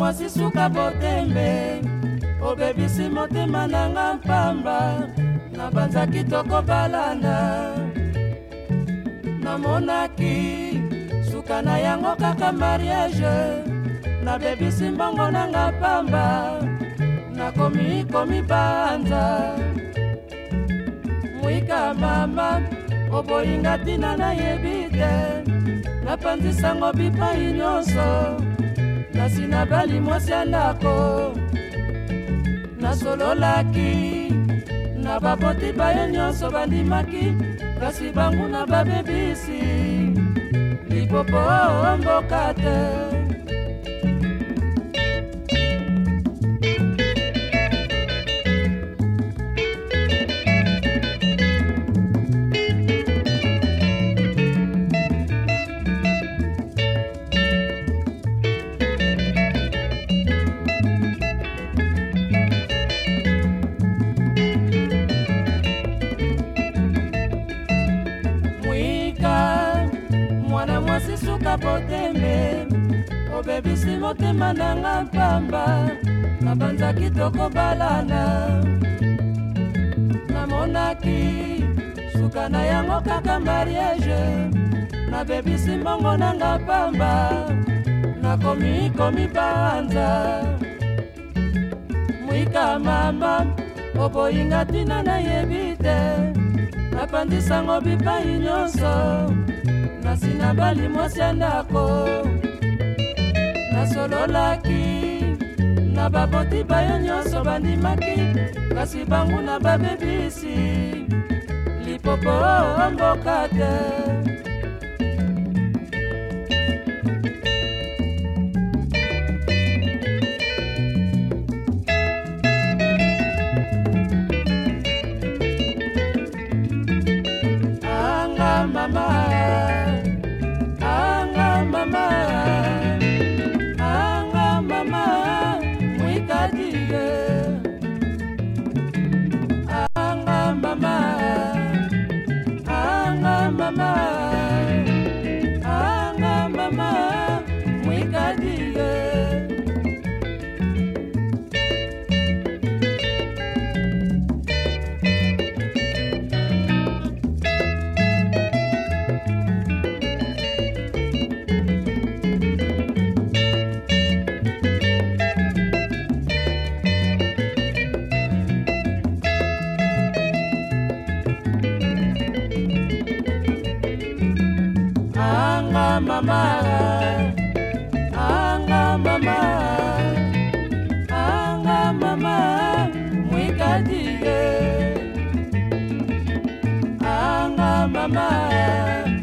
mwasi suka botembe obebisi motema nanga mpamba nabanzaki tokobalana namonaki suka na yango kaka mariage nabebisi mbongo nanga pamba nakomi komibanza mwika mama oboyinga ntina nayebi te napanzisango bipai nyonso kasi nabali mwasi alako nasololaki na baboti baye nyonso bandimaki kasi banguna babebisi lipopo mboka te obebisi suka botembe obebisi motema nanga pamba nabanzaki tokobalana namonaki suka na yango kaka mariage nabebisi mbongo nanga pamba nakomi komibanza mwika mama oboyinga ntina nayebi te napandisango bipai nyonso nasi na bali mwasi ya ndako nasololaki na baboti bayo nyonso bandimaki kasi bangu na babebisi lipopo mboka te mama anga mama anga mama mwikadi ye anga mama